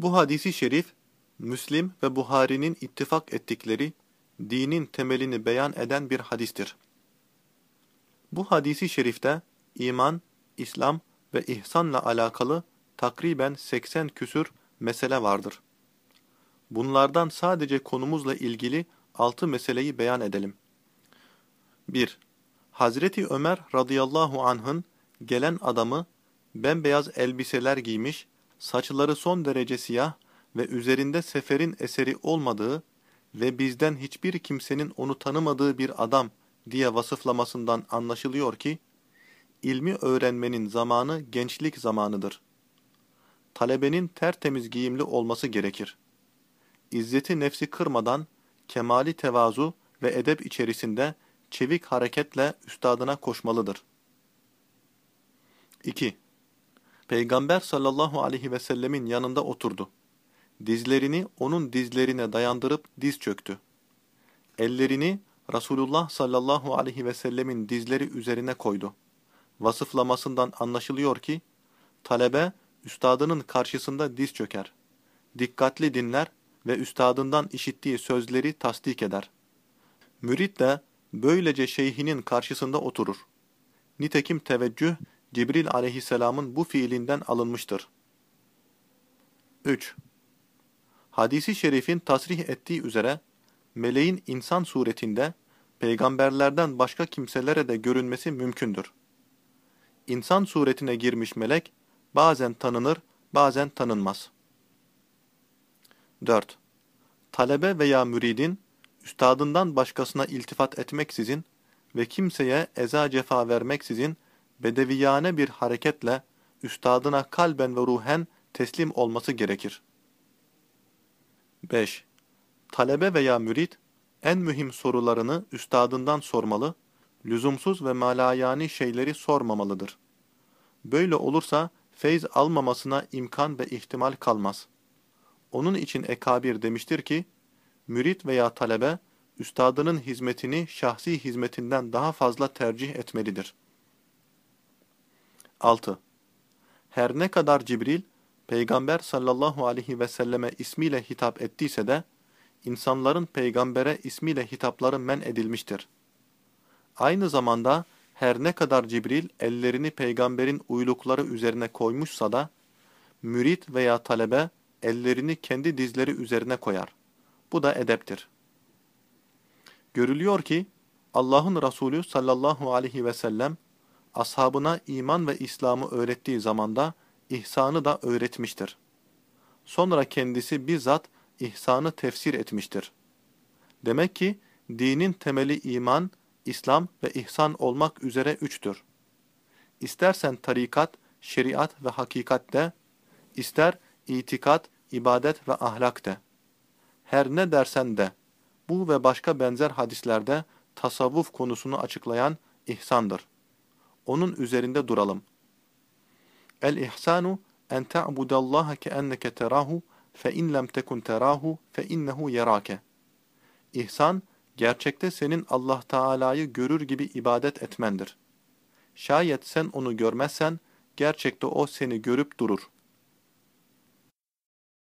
Bu hadisi şerif, Müslim ve Buhari'nin ittifak ettikleri dinin temelini beyan eden bir hadistir. Bu hadisi şerifte iman, İslam ve ihsanla alakalı takriben 80 küsür mesele vardır. Bunlardan sadece konumuzla ilgili 6 meseleyi beyan edelim. 1. Hazreti Ömer radıyallahu anh'ın gelen adamı bembeyaz elbiseler giymiş, saçları son derece siyah ve üzerinde seferin eseri olmadığı ve bizden hiçbir kimsenin onu tanımadığı bir adam diye vasıflamasından anlaşılıyor ki, ilmi öğrenmenin zamanı gençlik zamanıdır. Talebenin tertemiz giyimli olması gerekir. İzzeti nefsi kırmadan, kemali tevazu ve edep içerisinde çevik hareketle üstadına koşmalıdır. 2. Peygamber sallallahu aleyhi ve sellemin yanında oturdu. Dizlerini onun dizlerine dayandırıp diz çöktü. Ellerini Resulullah sallallahu aleyhi ve sellemin dizleri üzerine koydu. Vasıflamasından anlaşılıyor ki, talebe üstadının karşısında diz çöker. Dikkatli dinler ve üstadından işittiği sözleri tasdik eder. Mürit de böylece şeyhinin karşısında oturur. Nitekim teveccüh Cibril aleyhisselamın bu fiilinden alınmıştır. 3. Hadisi şerifin tasrih ettiği üzere, meleğin insan suretinde, peygamberlerden başka kimselere de görünmesi mümkündür. İnsan suretine girmiş melek, bazen tanınır, bazen tanınmaz. 4. Talebe veya müridin, üstadından başkasına iltifat etmeksizin ve kimseye eza cefa vermeksizin, bedeviyane bir hareketle üstadına kalben ve ruhen teslim olması gerekir. 5. Talebe veya mürit, en mühim sorularını üstadından sormalı, lüzumsuz ve malayani şeyleri sormamalıdır. Böyle olursa feyz almamasına imkan ve ihtimal kalmaz. Onun için Ekabir demiştir ki, mürit veya talebe, üstadının hizmetini şahsi hizmetinden daha fazla tercih etmelidir. 6. Her ne kadar Cibril, Peygamber sallallahu aleyhi ve selleme ismiyle hitap ettiyse de, insanların peygambere ismiyle hitapları men edilmiştir. Aynı zamanda her ne kadar Cibril ellerini peygamberin uylukları üzerine koymuşsa da, mürit veya talebe ellerini kendi dizleri üzerine koyar. Bu da edeptir. Görülüyor ki, Allah'ın Resulü sallallahu aleyhi ve sellem, ashabına iman ve İslam'ı öğrettiği zamanda ihsanı da öğretmiştir. Sonra kendisi bizzat ihsanı tefsir etmiştir. Demek ki dinin temeli iman, İslam ve ihsan olmak üzere üçtür. İstersen tarikat, şeriat ve hakikat de, ister itikat, ibadet ve ahlak de. Her ne dersen de, bu ve başka benzer hadislerde tasavvuf konusunu açıklayan ihsandır. Onun üzerinde duralım. El-ihsanu en ta'budallaha keenneke terahu fe in lem tekun terahu fe innehu yerake. İhsan, gerçekte senin Allah Teala'yı görür gibi ibadet etmendir. Şayet sen onu görmezsen, gerçekte o seni görüp durur.